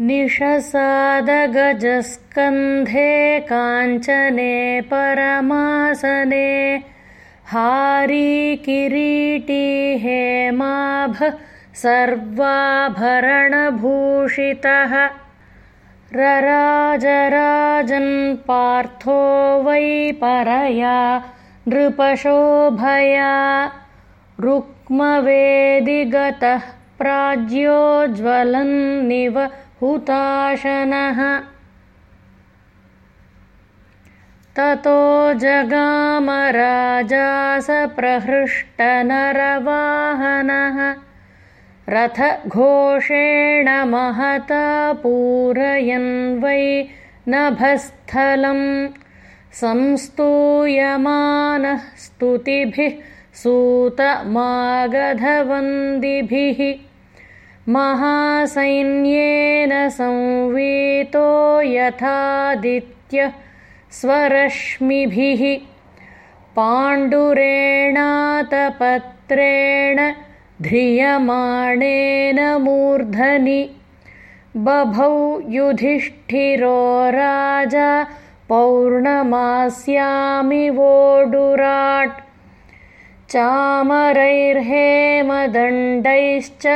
निशसादगजस्कन्धे काञ्चने परमासने हारी किरीटी सर्वाभरणभूषितः पार्थो वै परया नृपशोभया। रुक्मवेदिगतः प्राज्योज्ज्वलन्निव हुताशनः। ततो जगामराजासप्रहृष्टनरवाहनः। रथघोषेण महता पूरयन् वै नभस्थलं संस्तूयमानः स्तुतिभिः सूतमागधवन्दिभिः महासैन्येन संवीतो यथादित्य स्वरश्मिभिः पाण्डुरेणातपत्रेण ध्रियमाणेन मूर्धनि बभौ युधिष्ठिरो राजा पौर्णमास्यामिवोडुराट् चामरैर्हेमदण्डैश्च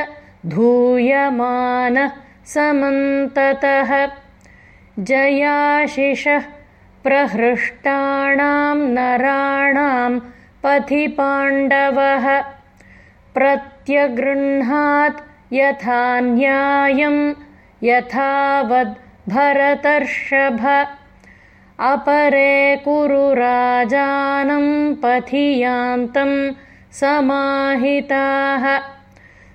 धूयमानः समन्ततः। जयाशिषः प्रहृष्टाणां नराणां पथि पाण्डवः। प्रत्यगृह्णात् यथा न्यायं यथावद्भरतर्षभ अपरे कुरु राजानं पथि यान्तं समाहिताः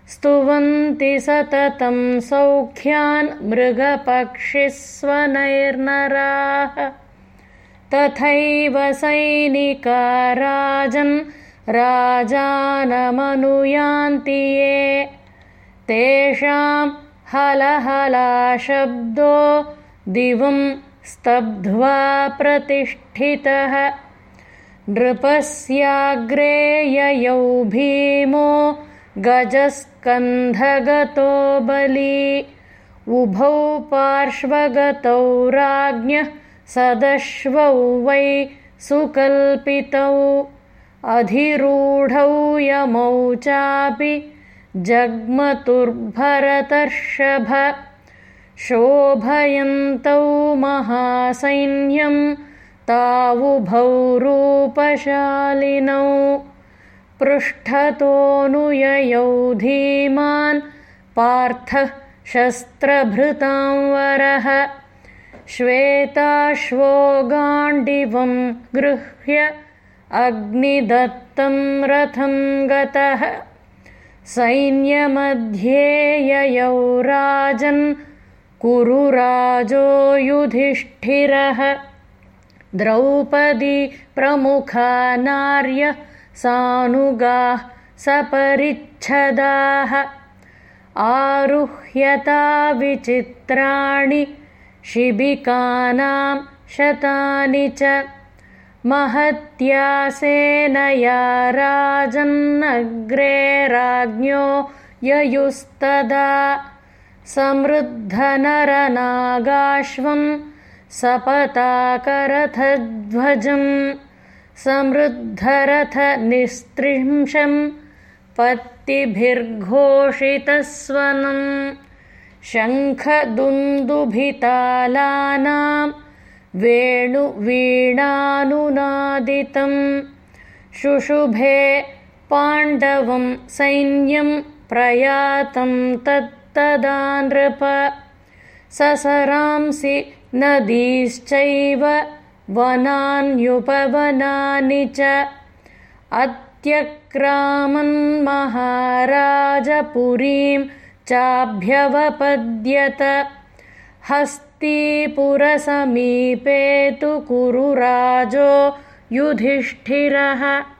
स्तुवन्ति सततं सौख्यान् मृगपक्षिस्वनैर्नराः। तथैव सैनिका राजन् राजानमनुयान्ति ये। तेषां हलहलाशब्दो दिवं स्तब्ध्वा प्रतिष्ठितः। नृपस्याग्रे ययौ भीमो गजस्कन्धगतो बली। उभौ पार्श्वगतौ राज्ञः सदश्वौ वै सुकल्पितौ। अधिरूढौ यमौ चापि जग्मतुर्भरतर्षभ। शोभयन्तौ महासैन्यं तावुभौ रूपशालिनौ पृष्ठतोऽनुययौ धीमान् पार्थः शस्त्रभृतां वरः। श्वेताश्वो गाण्डिवं गृह्य अग्निदत्तं रथं गतः। सैन्यमध्ये ययौ राजन् कुरु राजो युधिष्ठिरः। द्रौपदी प्रमुखा नार्य सानुगाः सपरिच्छदाः। आरुह्यता विचित्राणि शिबिकानां शतानि च। महत्यासेनया राजन्नग्रे राज्ञो ययुस्तदा। समृद्धनरनागाश्वं सपताकरथध्वजम् समृद्धरथनिस्त्रिंशं पत्तिभिर्घोषितस्वनं शङ्खदुन्दुभितालानां वेणुवीणानुनादितं शुशुभे पाण्डवं सैन्यं प्रयातं तत्तदा नृप ससरांसि नदीश्चैव वनान्युपवनानि च। अत्यक्रामन्महाराजपुरीं चाभ्यवपद्यत। हस्तीपुरसमीपे तु कुरु राजो युधिष्ठिरः